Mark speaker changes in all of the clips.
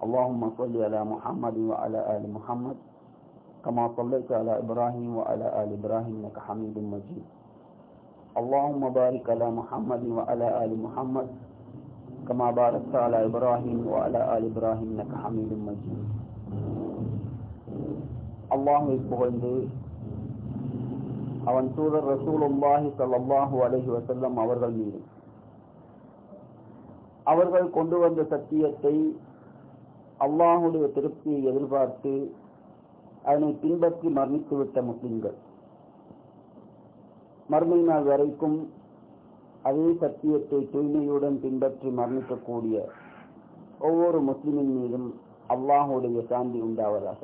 Speaker 1: اللهم صل على محمد وعلى آل محمد كما صليت على إبراهيم وعلى آل إبراهيم إنك حميد مجيد اللهم بارك على محمد وعلى آل محمد كما باركت على إبراهيم وعلى آل إبراهيم إنك حميد مجيد அல்லாஹை புகழ்ந்து அவன் தூதர் ரசூலுல்லாஹி ஸல்லல்லாஹு அலைஹி வஸல்லம் அவர்கள் மீது அவர்கள் கொண்டு வந்த சத்தியத்தை அல்லாஹுடைய திருப்தியை எதிர்பார்த்து அதனை பின்பற்றி மரணித்துவிட்ட முஸ்லிம்கள். மறுமை நாள் வரைக்கும் அதே சத்தியத்தை தூய்மையுடன் பின்பற்றி மரணிக்கக்கூடிய ஒவ்வொரு முஸ்லிமின் மீதும் அல்லாஹுடைய சாந்தி உண்டாவதாக.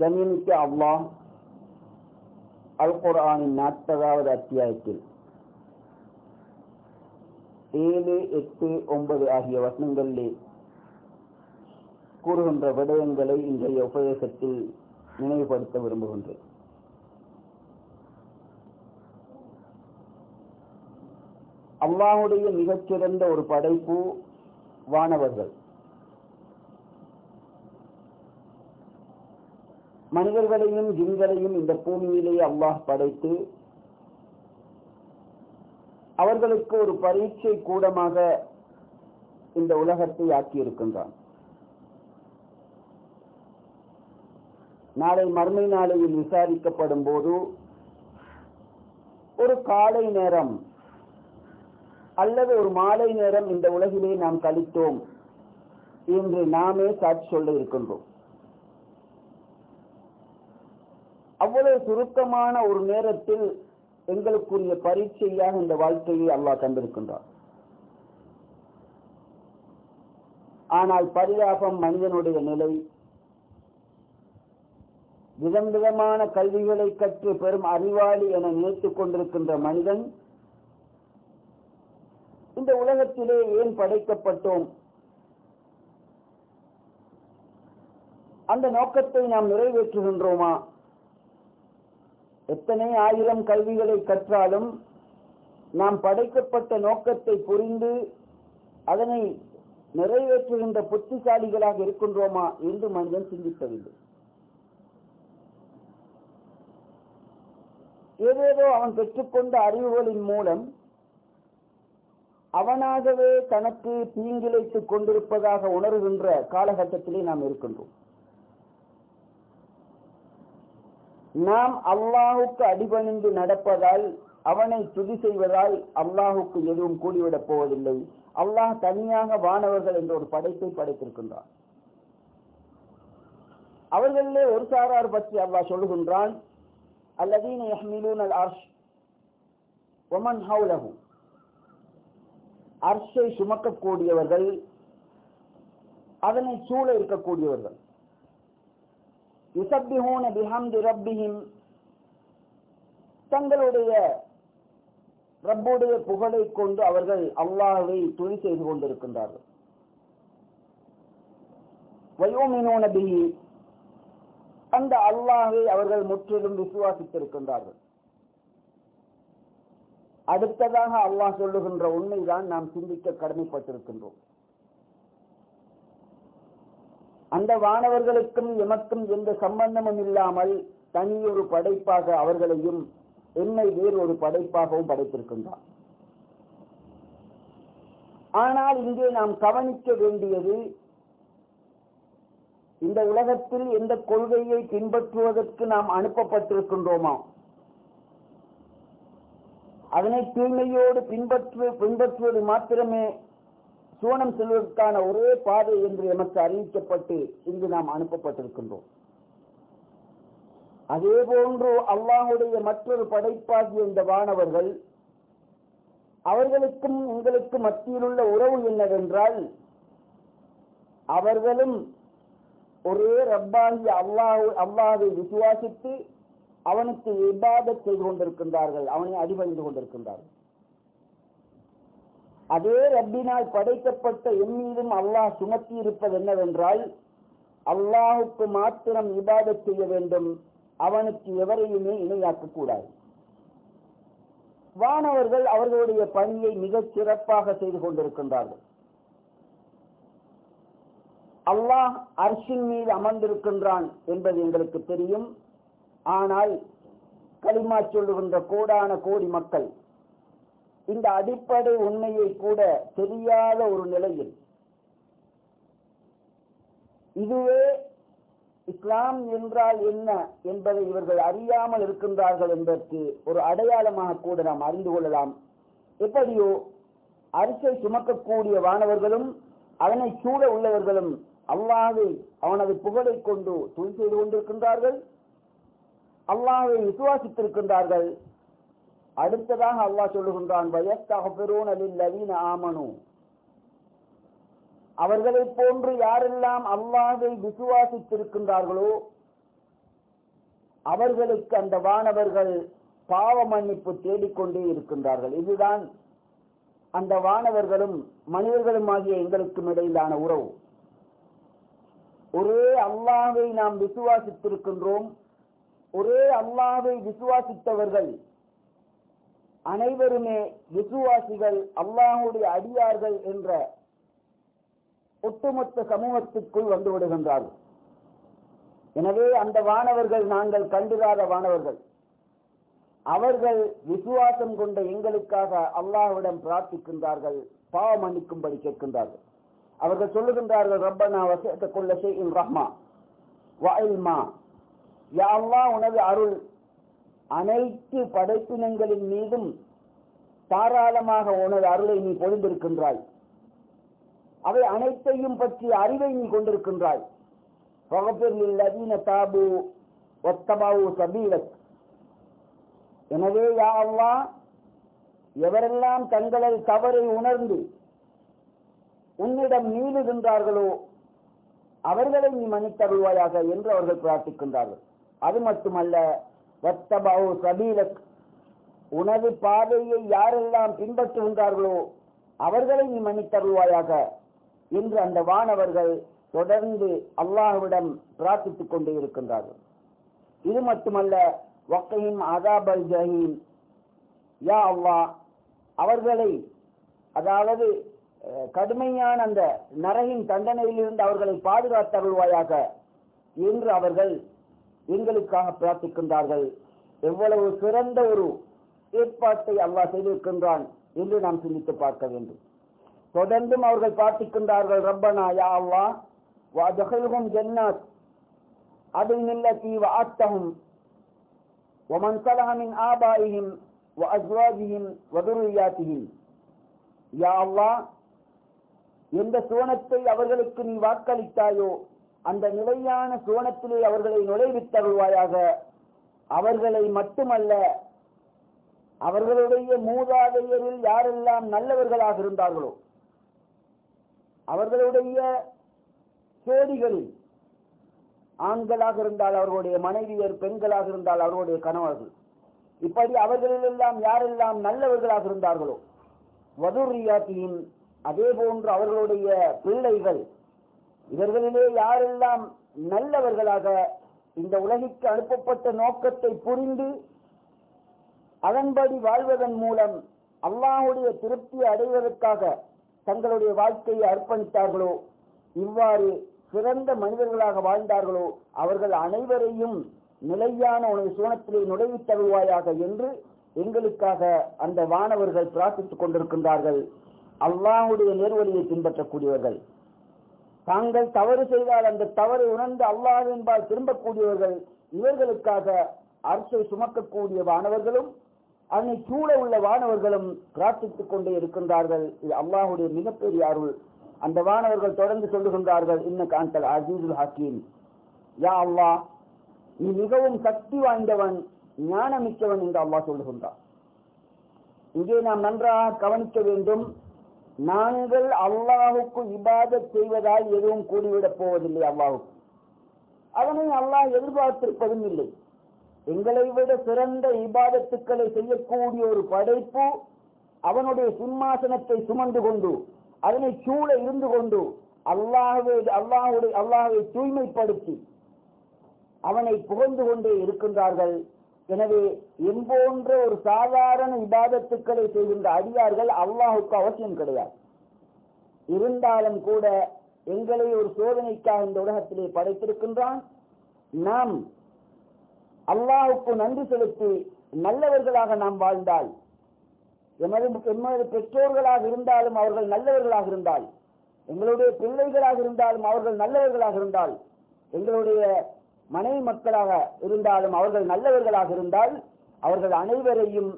Speaker 1: கண்ணியமிக்க அல்லாஹ் அல் குரானின் நாற்பதாவது அத்தியாயத்தில் ஏழு எட்டு ஒன்பது ஆகிய வசனங்களிலே கூறுகின்ற விடயங்களை இன்றைய உபதேசத்தில் நினைவுபடுத்த விரும்புகின்றேன். அல்லாஹுடைய மிகச்சிறந்த ஒரு படைப்பு வானவர்கள். மனிதர்களையும் ஜிங்களையும் இந்த பூமியிலேயே அல்லாஹ் படைத்து அவர்களுக்கு ஒரு பரீட்சை கூடமாக இந்த உலகத்தை ஆக்கியிருக்கின்றான். நாளை மர்மை நாளையில் விசாரிக்கப்படும் போது ஒரு காலை நேரம் அல்லது ஒரு மாலை நேரம் இந்த உலகிலே நாம் கழித்தோம் என்று நாமே சாட்சி சொல்ல இருக்கின்றோம். அவ்வளவு சுருக்கமான ஒரு நேரத்தில் எங்களுக்குரிய பரீட்சையாக இந்த வாழ்க்கையை அல்லாஹ் தந்திருக்கின்றார் ஆனால் பரிதாபம் மனிதனுடைய நிலை. விதம் விதமான கல்விகளை கற்று பெரும் அறிவாளி என நினைத்துக் கொண்டிருக்கின்ற மனிதன் இந்த உலகத்திலே ஏன் படைக்கப்பட்டோம்? அந்த நோக்கத்தை நாம் நிறைவேற்றுகின்றோமா? எத்தனை ஆயிரம் கல்விகளை கற்றாலும் நாம் படைக்கப்பட்ட நோக்கத்தை புரிந்து அதனை நிறைவேற்றுகின்ற புத்திசாலிகளாக இருக்கின்றோமா என்று மனிதன் சிந்திப்பதில்லை. ஏதேதோ அவன் பெற்றுக்கொண்ட அறிவுகளின் மூலம் அவனாகவே தனக்கு தீங்கிழைத்துக் கொண்டிருப்பதாக உணர்கின்ற காலகட்டத்திலே நாம் இருக்கின்றோம். நாம் அல்லாஹுக்கு அடிபணிந்து நடப்பதால் அவனை துதி செய்வதால் அல்லாஹுக்கு எதுவும் கூடிவிடப் போவதில்லை. அல்லாஹ் தனியாக வானவர்கள் என்ற ஒரு படைப்பை படைத்திருக்கின்றான். அவர்களிலே ஒரு சாரார் பற்றி அல்லாஹ் சொல்லுகின்றான் அல்லதீன யஹ்மிலூன் அல் அர்ஷ் ஒமன் ஹவுலஹு அர்ஷை சுமக்கக்கூடியவர்கள் அதனை சூழ இருக்கக்கூடியவர்கள். யுசப்பிஹூன பிஹம்து ரப்பிஹிம். தங்களுடைய ரப்புடைய புகழை கொண்டு அவர்கள் அல்லாஹை துணி செய்து கொண்டிருக்கின்றார்கள். வயோமினோன பிஹி. அந்த அல்லாஹை அவர்கள் முற்றிலும் விசுவாசித்திருக்கின்றார்கள். அடுத்ததாக அல்லாஹ் சொல்லுகின்ற உண்மைதான் நாம் சிந்திக்க கடமைப்பட்டிருக்கின்றோம். அந்த வானவர்களுக்கும் எமக்கும் எந்த சம்பந்தமும் இல்லாமல் தனியொரு படைப்பாக அவர்களையும் என்னை வேறு ஒரு படைப்பாகவும் படைத்திருக்கின்றான் ஆனால் இங்கே நாம் கவனிக்க வேண்டியது இந்த உலகத்தில் எந்த கொள்கையை பின்பற்றுவதற்கு நாம் அனுப்பப்பட்டிருக்கின்றோமா? அதனை தூய்மையோடு பின்பற்று பின்பற்றுவது மாத்திரமே சூனம் செல்வதற்கான ஒரே பாதை என்று எமக்கு அறிவிக்கப்பட்டு இங்கு நாம் அனுப்பப்பட்டிருக்கின்றோம். அதே போன்று அல்லாஹுடைய மற்றொரு படைப்பாகிய இந்த வானவர்கள் அவர்களுக்கும் உங்களுக்கு மத்தியில் உள்ள உறவு என்னவென்றால் அவர்களும் ஒரே ரப்பாகி அல்லாஹ் அல்லாஹை விசுவாசித்து அவனுக்கு இபாதத் செய்து கொண்டிருக்கின்றார்கள் அவனை அடிபணிந்து கொண்டிருக்கின்றார்கள். அதே ரப்பினால் படைக்கப்பட்ட என் மீதும் அல்லாஹ் சுமத்தி இருப்பது என்னவென்றால் அல்லாஹுக்கு மாத்திரம் இபாதத் செய்ய வேண்டும். அவனுக்கு எவரையுமே இணையாக்க கூடாது வானவர்கள் அவர்களுடைய பணியை மிகச் சிறப்பாக செய்து கொண்டிருக்கின்றார்கள். அல்லாஹ் அர்ஷின் மீது அமர்ந்திருக்கின்றான் என்பது எங்களுக்கு தெரியும். ஆனால் களிமா சொல்லுகின்ற கோடான கோடி மக்கள் இந்த அடிப்படை உண்மையை கூட தெரியாத ஒரு நிலையில் இதுவே இஸ்லாம் என்றால் என்ன என்பதை இவர்கள் அறியாமல் இருக்கின்றார்கள் என்பதற்கு ஒரு அடையாளமாக கூட நாம் அறிந்து கொள்ளலாம். எப்படியோ அரிசை சுமக்கக்கூடிய வானவர்களும் அதனை சூழ உள்ளவர்களும் அல்லாவை அவனது புகழை கொண்டு துணி செய்து கொண்டிருக்கின்றார்கள். அல்லாவை விசுவாசித்திருக்கின்றார்கள். அடுத்ததாக அல்லாஹ் சொல்லுகின்றான் ஆமனு. அவர்களை போன்று யாரெல்லாம் அல்லாவை விசுவாசித்திருக்கின்றார்களோ அவர்களுக்கு அந்த வானவர்கள் பாவ மன்னிப்பு தேடிக்கொண்டே இருக்கின்றார்கள். இதுதான் அந்த வானவர்களும் மனிதர்களும் ஆகிய எங்களுக்கும் இடையிலான உறவு. ஒரே அல்லாவை நாம் விசுவாசித்திருக்கின்றோம் ஒரே அல்லாவை விசுவாசித்தவர்கள் அனைவருமே விசுவாசிகள் அல்லாஹுடைய அடியார்கள் என்ற ஒட்டுமொத்த சமூகத்திற்குள் வந்து விடுகின்றார்கள். எனவே அந்த வானவர்கள் நாங்கள் கண்டுகாத வானவர்கள். அவர்கள் விசுவாசம் கொண்ட எங்களுக்காக அல்லாஹுடன் பிரார்த்திக்கின்றார்கள் பாவ மன்னிக்கும்படி கேட்கின்றார்கள். அவர்கள் சொல்லுகின்றார்கள் ரப்பனா வசத்த கொள்ள செய்யும் ரஹ்மா வயல்மா யா அல்லா உனது அருள் அனைத்து படைப்பினங்களின் மீதும் தாராளமாக உனது அருளை நீ பொழிந்திருக்கின்றாய். அவை அனைத்தையும் பற்றி அறிவை நீ கொண்டிருக்கின்றாய். தாபு ஒத்தபாவு சபீலக். எனவே யா அல்லா எவரெல்லாம் தங்களது தவறை உணர்ந்து உன்னிடம் நீளுகின்றார்களோ அவர்களை நீ மன்னித்தருள்வாயாக என்று அவர்கள் பிரார்த்திக்கின்றார்கள். அது மட்டுமல்ல வத்தபாவு சபீலக். உனது பாதையை யாரெல்லாம் பின்பற்றுகின்றார்களோ அவர்களை நீ மன்னித்தருள்வாயாக என்று அந்த வானவர்கள் தொடர்ந்து அல்லாஹுவிடம் பிரார்த்தித்துக் கொண்டே இருக்கின்றார்கள். இது மட்டுமல்ல வக்கையும் அதாபல் ஜஹீம். யா அல்லா அவர்களை அதாவது கடுமையான அந்த நரகின் தண்டனையிலிருந்து அவர்களை பாதுகாத்தருள்வாயாக என்று அவர்கள் எங்களுக்காக பிரார்த்திக்கின்றார்கள் எவ்வளவு சிறந்த ஒரு ஏற்பாட்டை அல்லாஹ் செய்திருக்கின்றான் என்று நாம் சிந்தித்து பார்க்க வேண்டும் தொடர்ந்தும் அவர்கள் பிரார்த்திக்கின்றார்கள் ரப்பனா யா அல்லா வதஹல்ஹும் ஜன்னாத் அதில் நில்லத்தி வஆத்தஹும் ومن صلح من آبائهم وأزواجهم وذرياتهم يا الله எந்த சுவனத்தை அவர்களுக்கு நீ வாக்களித்தாயோ அந்த நிலையான சுவனத்திலே அவர்களை நுழைவித்தருள்வாயாக. அவர்களை மட்டுமல்ல அவர்களுடைய மூதாதையரில் யாரெல்லாம் நல்லவர்களாக இருந்தார்களோ அவர்களுடைய சேடிகளில் ஆண்களாக இருந்தால் அவர்களுடைய மனைவியர் பெண்களாக இருந்தால் அவர்களுடைய கணவர்கள். இப்படி அவர்களிலெல்லாம் யாரெல்லாம் நல்லவர்களாக இருந்தார்களோ வதுரியாத்தியும் அதே போன்று அவர்களுடைய பிள்ளைகள் இவர்களிலே யாரெல்லாம் நல்லவர்களாக இந்த உலகிற்கு அனுப்பப்பட்ட நோக்கத்தை புரிந்து அதன்படி வாழ்வதன் மூலம் அல்லாஹுடைய திருப்தி அடைவதற்காக தங்களுடைய வாழ்க்கையை அர்ப்பணித்தார்களோ இவ்வாறு சிறந்த மனிதர்களாக வாழ்ந்தார்களோ அவர்கள் அனைவரையும் நிலையான உனது சூனத்திலே நுழைவு தருவாயாக என்று எங்களுக்காக அந்த வானவர்கள் பிரார்த்தித்துக் கொண்டிருக்கின்றார்கள். அல்லாஹுடைய நேர்வழியை பின்பற்றக்கூடியவர்கள். தாங்கள் தவறு செய்தால் அந்த தவறை உணர்ந்து அல்லாஹின்பால் திரும்பக்கூடியவர்கள் இவர்களுக்காக அரசை சுமக்கக்கூடிய வானவர்களும் அதனை சூழ உள்ள வானவர்களும் பிரார்த்தித்துக் கொண்டே இருக்கின்றார்கள். இது அல்லாஹுடைய மிகப்பெரிய அருள். அந்த வானவர்கள் தொடர்ந்து சொல்லுகின்றார்கள் இன்ன காந்தல் அசீதுல் ஹக்கீம். யா அல்லா நீ மிகவும் சக்தி வாய்ந்தவன் ஞானமிக்கவன் என்று அல்லாஹ் சொல்லுகின்றான். இங்கே நாம் நன்றாக கவனிக்க வேண்டும். நாங்கள் அல்லாஹுக்கு இபாதத் செய்வதால் எதுவும் கூடிவிடப் போவதில்லை அல்லாஹுக்கு. அதனை அல்லாஹ் எதிர்பார்த்திருப்பதும் இல்லை. எங்களை விட சிறந்த இபாதத்துக்களை செய்யக்கூடிய ஒரு படைப்பு அவனுடைய சிம்மாசனத்தை சுமந்து கொண்டு அதனை சூழ இருந்து கொண்டு அல்லாஹுவை அல்லாஹுடைய அல்லாஹை தூய்மைப்படுத்தி அவனை புகழ்ந்து கொண்டே இருக்கின்றார்கள். எனவே என்போன்ற ஒரு சாதாரண இபாதத்துக்களை செய்கின்ற அடியார்கள் அல்லாஹுக்கு அவசியம் கிடையாது. இருந்தாலும் கூட எங்களை ஒரு சோதனைக்காக இந்த உலகத்திலே படைத்திருக்கின்றான். நாம் அல்லாஹுக்கு நன்றி செலுத்தி நல்லவர்களாக நாம் வாழ்ந்தால் எமது எமது பெற்றோர்களாக இருந்தாலும் அவர்கள் நல்லவர்களாக இருந்தால் எங்களுடைய பிள்ளைகளாக இருந்தாலும் அவர்கள் நல்லவர்களாக இருந்தால் எங்களுடைய மனைவி மக்களாக இருந்தாலும் அவர்கள் நல்லவர்களாக இருந்தால் அவர்கள் அனைவரையும்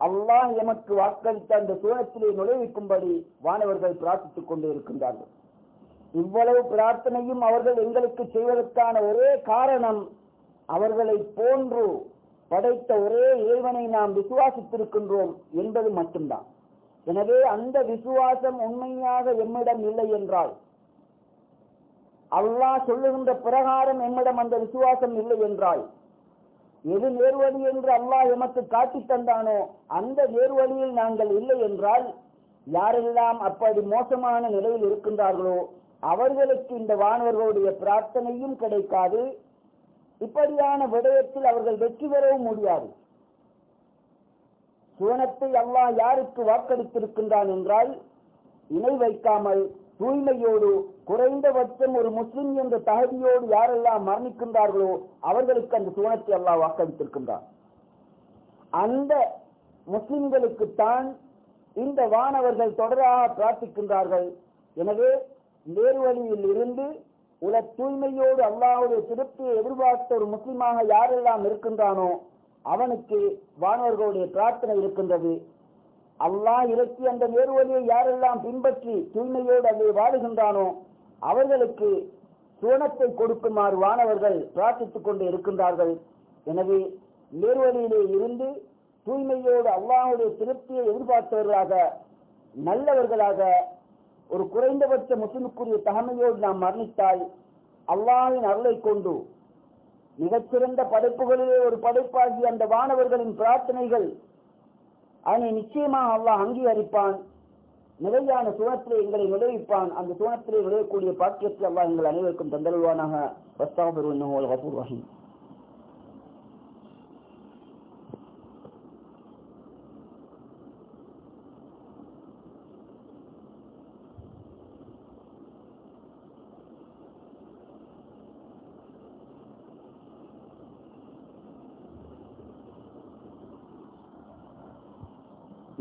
Speaker 1: அல்லாஹ் எமக்கு வாக்களித்த அந்த சூழத்திலே நுழைவிக்கும்படி வானவர்கள் பிரார்த்தித்துக் கொண்டு இருக்கின்றார்கள். இவ்வளவு பிரார்த்தனையும் அவர்கள் எங்களுக்கு செய்வதற்கான ஒரே காரணம் அவர்களை போன்று படைத்த ஒரே இறைவனை நாம் விசுவாசித்திருக்கின்றோம் என்பது மட்டும்தான். எனவே அந்த விசுவாசம் உண்மையாக எம்மிடம் இல்லை என்றால் அல்லாஹ் சொல்லுகின்ற பிரகாரம் எம்மிடம் அந்த விசுவாசம் இல்லை என்றால் எது நேர்வழி என்று அல்லாஹ் எமக்கு காட்டி தந்தானோ அந்த நேர்வழியில் நாங்கள் இல்லை என்றால் யாரெல்லாம் அப்படி மோசமான நிலையில் இருக்கின்றார்களோ அவர்களுக்கு இந்த வானவர்களுடைய பிரார்த்தனையும் கிடைக்காது. இப்படியான விடயத்தில் அவர்கள் வெற்றி பெறவும் முடியாது. சுவனத்தை அல்லாஹ் யாருக்கு வாக்களித்திருக்கின்றான் என்றால் இணை வைக்காமல் தூய்மையோடு குறைந்தபட்சம் ஒரு முஸ்லிம் என்ற தகுதியோடு யாரெல்லாம் மரணிக்கின்றார்களோ அவர்களுக்கு அந்த சுவனத்தை அல்லாஹ் வாக்களித்திருக்கின்றார் அந்த முஸ்லிம்களுக்குத்தான் இந்த வானவர்கள் தொடராக பிரார்த்திக்கின்றார்கள். எனவே நேர்வழியில் இருந்து உல தூய்மையோடு அல்லாவுடைய திருப்தியை எதிர்பார்த்த ஒரு முஸ்லிமாக யாரெல்லாம் இருக்கின்றானோ அவனுக்கு வானவர்களுடைய பிரார்த்தனை இருக்கின்றது. அல்லாஹ் இறக்கி அந்த நேர்வழியை யாரெல்லாம் பின்பற்றி தூய்மையோடு அதை வாடுகின்றானோ அவர்களுக்கு சுவனத்தை கொடுக்குமாறு வானவர்கள் பிரார்த்தித்துக் கொண்டு இருக்கின்றார்கள். எனவே நேர்வழியிலே இருந்து தூய்மையோடு அல்லாஹுடைய திருப்தியை எதிர்பார்த்தவர்களாக நல்லவர்களாக ஒரு குறைந்தபட்ச முஸ்லிமுக்குரிய தகமையோடு நாம் மரணித்தால் அல்லாவின் அருளை கொண்டு மிகச்சிறந்த படைப்புகளிலே ஒரு படைப்பாகி அந்த வானவர்களின் பிரார்த்தனைகள் அதனை நிச்சயமாக அல்லாஹ் அங்கீகரிப்பான். நிறையான சுவனத்திலே எங்களை நுழைவிப்பான். அந்த சுவனத்திலே நுழையக்கூடிய பாக்கியத்தை அல்லாஹ் எங்கள் அனைவருக்கும் தந்தருவானாக வஸ்தாபர் வசூர் வகின்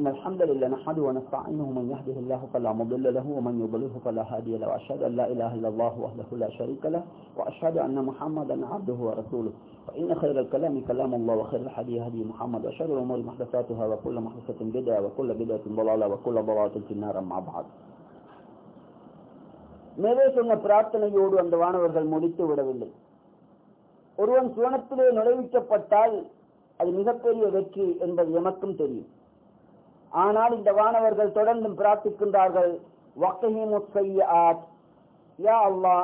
Speaker 1: إن الحمد لله نحمده ونستعينه من يهده الله فلا مضل له ومن يضلله فلا هادي له وأشهد أن لا إله إلا الله وحده لا شريك له وأشهد أن محمدا عبده ورسوله فإن خير الكلام كلام الله وخير الحديث هدي محمد وشر الأمور محدثاتها وكل محدثة بدعة وكل بدعة ضلالة وكل ضلالة في النار مع بعض மேலே சொன்ன பிரார்த்தனையோடு அந்த வானவர்கள் முடித்து விடவில்லை ஒருவன் சுவனத்திலே நுழைவிக்கப்பட்டால் அது மிகப்பெரிய வெற்றி என்பது எமக்கும் தெரியும் ஆனால் இந்த வானவர்கள் தொடர்ந்தும் பிரார்த்திக்கின்றார்கள். யா அல்லா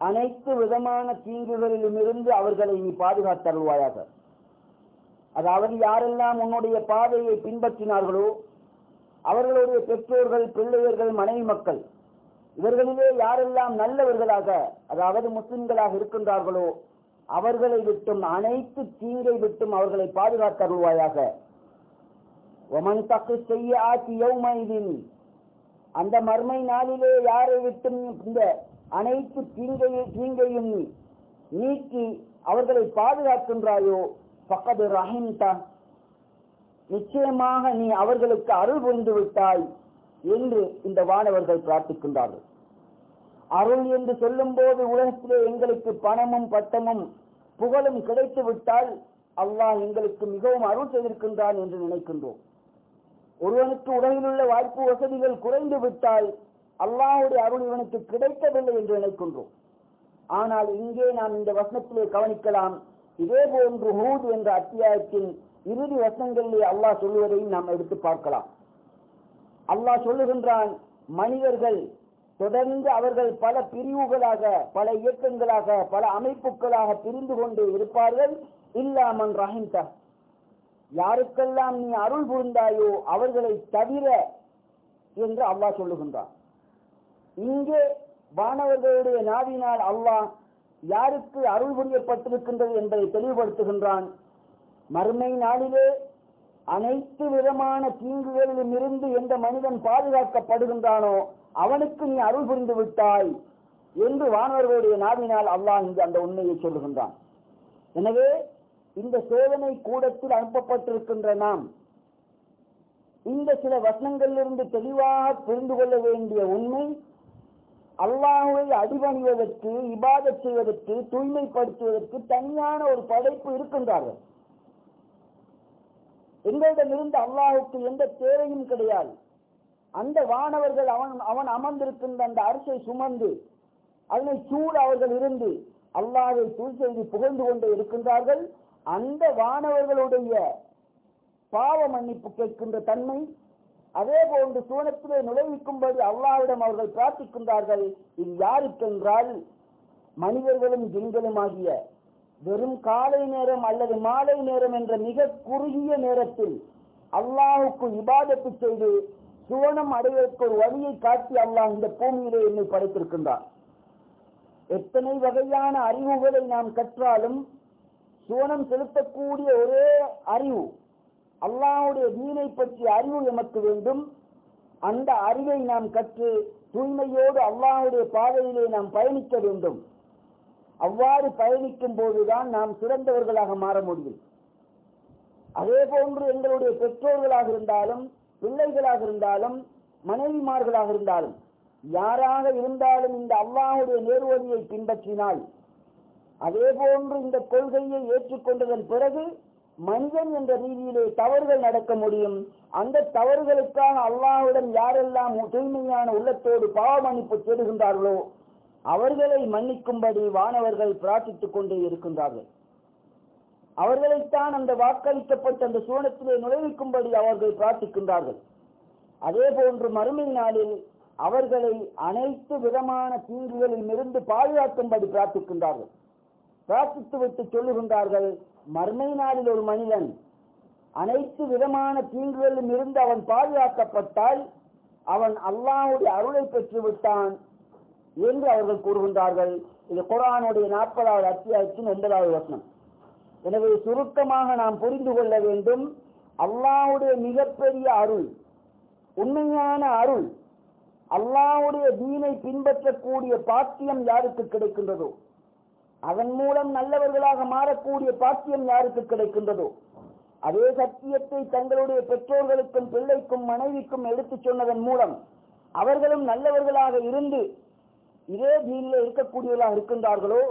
Speaker 1: அனைத்து விதமான தீங்குகளிலும் இருந்து அவர்களை நீ பாதுகாத்தருள்வாயாக. அதாவது யாரெல்லாம் உன்னுடைய பாதையை பின்பற்றினார்களோ அவர்களுடைய பெற்றோர்கள் பிள்ளையர்கள் மனைவி மக்கள் இவர்களிலே யாரெல்லாம் நல்லவர்களாக அதாவது முஸ்லிம்களாக இருக்கின்றார்களோ அவர்களை விட்டும் அனைத்து தீங்கை விட்டும் அவர்களை பாதுகாத்தருள்வாயாக. ஒமன் தக்கு செய்ய ஆட்சி யௌமைதின் அந்த மர்மை நாளிலே யாரை விட்டும் இந்த அனைத்து தீங்கையும் தீங்கையும் நீக்கி அவர்களை பாதுகாக்கின்றாயோ பக்கது ரஹிம்தான் நிச்சயமாக நீ அவர்களுக்கு அருள் புரிந்து விட்டாய் என்று இந்த வானவர்கள் பிரார்த்திக்கின்றார்கள். அருள் என்று சொல்லும் போது உலகத்திலே எங்களுக்கு பணமும் பட்டமும் புகழும் கிடைத்து விட்டால் அல்லாஹ் எங்களுக்கு மிகவும் அருள் செய்திருக்கின்றான் என்று நினைக்கின்றோம். ஒருவனுக்கு உலகில் உள்ள வாய்ப்பு வசதிகள் குறைந்து விட்டால் அல்லாஹுடைய அருள் இவனுக்கு கிடைக்கவில்லை என்று நினைக்கின்றோம். ஆனால் இங்கே நாம் இந்த வசனத்திலே கவனிக்கலாம். இதே போன்று ஹூத் என்ற அத்தியாயத்தின் இறுதி வசனங்களிலே அல்லாஹ் சொல்லுவதையும் நாம் எடுத்து பார்க்கலாம். அல்லாஹ் சொல்லுகின்றான் மனிதர்கள் தொடர்ந்து அவர்கள் பல பிரிவுகளாக பல இயக்கங்களாக பல அமைப்புகளாக பிரிந்து கொண்டே இருப்பார்கள். இல்லாமன் ரஹிம்தா யாருக்கெல்லாம் நீ அருள் புரிந்தாயோ அவர்களை தவிர என்று அல்லாஹ் சொல்லுகின்றான். இங்கே வானவர்களுடைய நாவினால் அல்லாஹ் யாருக்கு அருள் புரியப்பட்டிருக்கின்றது என்பதை தெளிவுபடுத்துகின்றான். மறுமை நாளிலே அனைத்து விதமான தீங்குகளிலும் இருந்து எந்த மனிதன் பாதுகாக்கப்படுகின்றானோ அவனுக்கு நீ அருள் புரிந்து விட்டாய் என்று வானவர்களுடைய நாவினால் அல்லாஹ் இங்கு அந்த உண்மையை சொல்லுகின்றான். எனவே இந்த சோதனை கூடத்தில் அனுப்பப்பட்டிருக்கின்ற நாம் இந்த சில வசனங்களிலிருந்து தெளிவாக புரிந்து கொள்ள வேண்டிய உண்மை அல்லாஹுவை அடிபணிவதற்கு இபாதத் செய்வதற்கு தூய்மைப்படுத்துவதற்கு தனியான ஒரு படைப்பு இருக்கின்றார்கள். எங்களிடமிருந்து அல்லாஹுக்கு எந்த தேவையும் கிடையாது. அந்த வானவர்கள் அவன் அவன் அமர்ந்திருக்கின்ற அந்த அரசை சுமந்து அதனை சூழ் அவர்கள் இருந்து அல்லாவை தூள் செய்து புகழ்ந்து கொண்டே இருக்கின்றார்கள். அந்த வானவர்களுடைய பாவ மன்னிப்பு கேட்கின்ற தன்மை அதே போன்று சூனத்திலே நுழைவிக்கும்படி அல்லாவிடம் அவர்கள் பிரார்த்திக்கின்றார்கள். இது யாருக்கென்றால் மனிதர்களும் ஜின்களும் ஆகிய வெறும் காலை நேரம் அல்லது மாலை நேரம் என்ற மிக குறுகிய நேரத்தில் அல்லாஹுக்கு இபாதத்து செய்து சுவனம் அடைவதற்கு ஒரு வழியை காட்டி அல்லாஹ் இந்த பூமியிலே என்னை படைத்திருக்கின்றார் எத்தனை வகையான அறிவுகளை நாம் கற்றாலும் சுவனம் செலுத்தக்கூடிய ஒரே அறிவு. அல்லாஹுடைய தீனை பற்றிய அறிவு எமக்கு வேண்டும். அந்த அறிவை நாம் கற்று தூய்மையோடு அல்லாஹுடைய பாதையிலே நாம் பயணிக்க வேண்டும். அவ்வாறு பயணிக்கும் போதுதான் நாம் சிறந்தவர்களாக மாற முடியும். அதே போன்று எங்களுடைய பெற்றோர்களாக இருந்தாலும் பிள்ளைகளாக இருந்தாலும் மனைவிமார்களாக இருந்தாலும் யாராக இருந்தாலும் இந்த அல்லாஹுடைய நேர்வழியை பின்பற்றினால் அதே போன்று இந்த கொள்கையை ஏற்றுக்கொண்டதன் பிறகு மனிதன் என்ற ரீதியிலே தவறுகள் நடக்க முடியும். அந்த தவறுகளுக்காக அல்லாஹுடன் யாரெல்லாம் தூய்மையான உள்ளத்தோடு பாவ மன்னிப்பு தேடுகின்றார்களோ அவர்களை மன்னிக்கும்படி வானவர்கள் பிரார்த்தித்துக் கொண்டே இருக்கின்றார்கள். அவர்களைத்தான் அந்த வாக்களிக்கப்பட்ட அந்த சூனத்திலே நுழைவிக்கும்படி அவர்கள் பிரார்த்திக்கின்றார்கள். அதே போன்று மறுமை நாளில் அவர்களை அனைத்து விதமான தீங்குகளில் இருந்து பாதுகாக்கும்படி பிரார்த்திக்கின்றார்கள். பிரார்த்தித்து விட்டு சொல்லுகின்றார்கள் மர்மை நாளில் ஒரு மனிதன் அனைத்து விதமான தீங்குகளிலும் இருந்து அவன் பாதுகாக்கப்பட்டால் அவன் அல்லாவுடைய அருளை பெற்று விட்டான் என்று அவர்கள் கூறுகின்றார்கள். இது குரானுடைய நாற்பதாவது அத்தியாயத்தின் ஒன்பதாவது வசனம். எனவே சுருக்கமாக நாம் புரிந்து கொள்ள வேண்டும் அல்லாவுடைய மிகப்பெரிய அருள் உண்மையான அருள் அல்லாவுடைய தீனை பின்பற்றக்கூடிய பாக்கியம் யாருக்கு கிடைக்கின்றதோ? அதன் மூலம் நல்லவர்களாக மாறக்கூடிய பாக்கியம் யாருக்கு கிடைக்கின்றதோ அதே சத்தியத்தை தங்களுடைய பெற்றோர்களுக்கும் பிள்ளைக்கும் மனைவிக்கும் எடுத்துச் சொன்னதன் மூலம் அவர்களும் நல்லவர்களாக இருந்து இதே தீனில் இருக்கக்கூடியவர்களாக இருக்கின்றார்களோ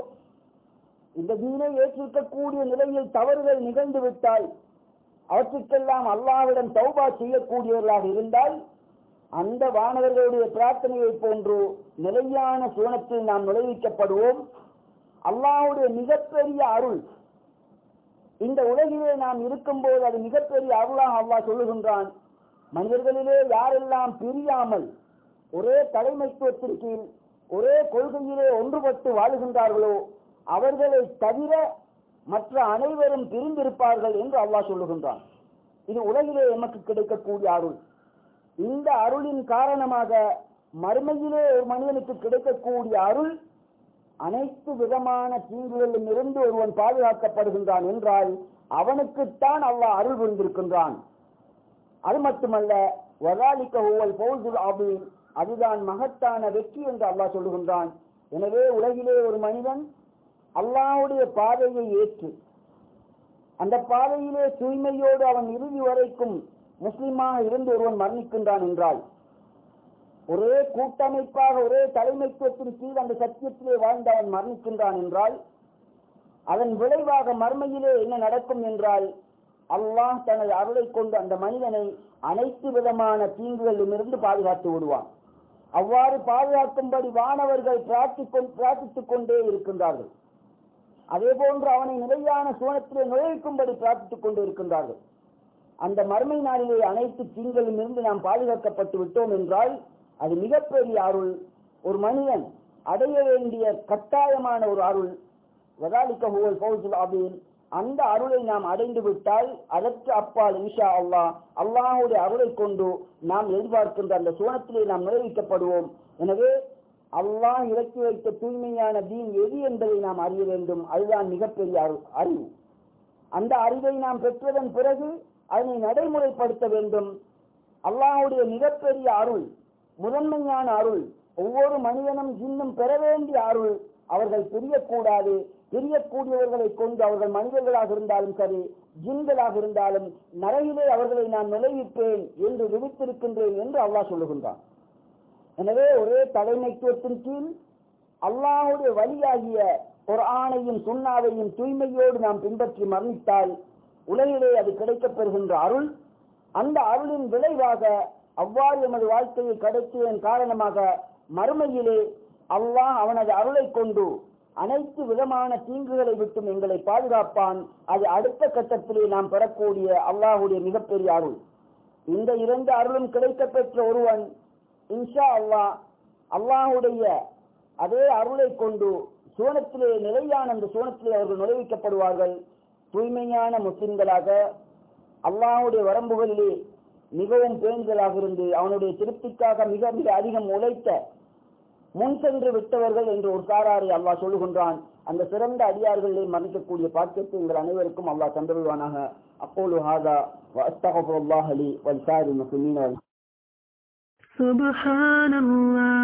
Speaker 1: இந்த தீனை ஏற்றிருக்கக்கூடிய நிலையில் தவறுகள் நிகழ்ந்து விட்டால் அவற்றுக்கெல்லாம் அல்லாவிடம் தௌபா செய்யக்கூடியவர்களாக இருந்தால் அந்த வானவர்களுடைய பிரார்த்தனையை போன்று நிலையான சுவனத்தில் நாம் நுழைவிக்கப்படுவோம். அல்லாஹுடைய மிகப்பெரிய அருள். இந்த உலகிலே நாம் இருக்கும்போது அது மிகப்பெரிய அருளாக அல்லாஹ் சொல்லுகின்றான். மனிதர்களிலே யாரெல்லாம் பிரியாமல் ஒரே தலைமைத்துவத்தின் கீழ் ஒரே கொள்கையிலே ஒன்றுபட்டு வாழுகின்றார்களோ அவர்களை தவிர மற்ற அனைவரும் பிரிந்திருப்பார்கள் என்று அல்லாஹ் சொல்லுகின்றான். இது உலகிலே எமக்கு கிடைக்கக்கூடிய அருள். இந்த அருளின் காரணமாக மறுமையிலே ஒரு மனிதனுக்கு கிடைக்கக்கூடிய அருள் அனைத்து விதமான தீங்குகளிலும் இருந்து ஒருவன் பாதுகாக்கப்படுகின்றான் என்றால் அவனுக்குத்தான் அல்லாஹ் அருள் புரிந்திருக்கின்றான். அது மட்டுமல்ல வதாலிக்க ஒவ்வொரு பௌசுல் ஆபீன் அதுதான் மகத்தான வெற்றி என்று அல்லாஹ் சொல்லுகின்றான். எனவே உலகிலே ஒரு மனிதன் அல்லாவுடைய பாதையை ஏற்று அந்த பாதையிலே தூய்மையோடு அவன் இறுதி வரைக்கும் முஸ்லிமாக இருந்து ஒருவன் மரணிக்கின்றான் என்றால் ஒரே கூட்டமைப்பாக ஒரே தலைமைத்துவத்தின் கீழ் அந்த சத்தியத்திலே வாழ்ந்து அவன் மரணிக்கின்றான் என்றால் அதன் விளைவாக மர்மையிலே என்ன நடக்கும் என்றால் அல்லாஹ் தனது அருளை கொண்டு அந்த மனிதனை அனைத்து விதமான தீங்குகளிலிருந்து பாதுகாத்து விடுவான். அவ்வாறு பாதுகாக்கும்படி வானவர்கள் பிரார்த்தித்துக் கொண்டே இருக்கின்றார்கள். அதே போன்று அவனை நிலையான சோனத்திலே நுழைக்கும்படி பிரார்த்தித்துக் கொண்டு இருக்கின்றார்கள். அந்த மர்மை நாளிலே அனைத்து தீங்களிலும் இருந்து நாம் பாதுகாக்கப்பட்டு விட்டோம் என்றால் அது மிகப்பெரிய அருள். ஒரு மனிதன் அடைய வேண்டிய கட்டாயமான ஒரு அருள். வதாலிக்க ஹுவல் ஃபௌசுல் அபீன் அந்த அருளை நாம் அடைந்து விட்டால் அதற்கு அப்பால் இன்ஷா அல்லாஹ் அல்லாஹுடைய அருளை கொண்டு நாம் எதிர்பார்க்கின்ற அந்த சோனத்திலே நாம் நிறைவிக்கப்படுவோம் எனவே அல்லாஹ் இறக்கி வைத்த தூய்மையான தீன் எது என்பதை நாம் அறிய வேண்டும். அதுதான் மிகப்பெரிய அறிவு. அந்த அறிவை நாம் பெற்றதன் பிறகு அதனை நடைமுறைப்படுத்த வேண்டும். அல்லாஹுடைய மிகப்பெரிய அருள் முதன்மையான அருள் ஒவ்வொரு மனிதனும் இன்னும் பெற வேண்டிய அருள் அவர்கள் தெரியக்கூடாது தெரியக்கூடியவர்களை கொண்டு அவர்கள் மனிதர்களாக இருந்தாலும் சரி ஜின்களாக இருந்தாலும் நரகிலே அவர்களை நான் நுழைவிப்பேன் என்று விதித்திருக்கின்றேன் என்று அல்லாஹ் சொல்லுகின்றான். எனவே ஒரே தலைமைத்துவத்தின் கீழ் அல்லாஹுடைய வழியாகிய ஒரு ஆணையும் சுண்ணாவையும் தூய்மையோடு நாம் பின்பற்றி மரணித்தால் உலகிலே அது கிடைக்கப் பெறுகின்ற அருள். அந்த அருளின் விளைவாக அவ்வாறு எமது வாழ்க்கையை கடத்தியதன் காரணமாக மறுமையிலே அல்லாஹ் அவனது அருளை கொண்டு அனைத்து விதமான தீங்குகளை விட்டும் எங்களை பாதுகாப்பான். அது அடுத்த கட்டத்திலே நாம் பெறக்கூடிய அல்லாஹுடைய மிகப்பெரிய அருள். இந்த இரண்டு அருளும் கிடைக்க பெற்ற ஒருவன் இன்ஷா அல்லாஹ் அல்லாஹுடைய அதே அருளை கொண்டு சோனத்திலே நிலையான அந்த சோனத்திலே அவர்கள் நுழைவிக்கப்படுவார்கள். தூய்மையான முஸ்லிம்களாக அல்லாஹுடைய வரம்புகளிலே மிகவும் பேணுதலாக இருந்து அவனுடைய திருப்திக்காக மிக மிக அதிகம் உழைத்த முன் சென்று விட்டவர்கள் என்று ஒரு சாராரை அல்லாஹ் சொல்லுகின்றான் அந்த சிறந்த அடியார்களிலே மன்னிக்கக்கூடிய பாக்கியத்தை எங்கள் அனைவருக்கும் அல்லாஹ் தந்துருவானாக அப்போலு ஹாதா அஸ்தகஃபுல்லாஹ் அலி வல் சாரி முஸ்லிமீன்
Speaker 2: سبحان الله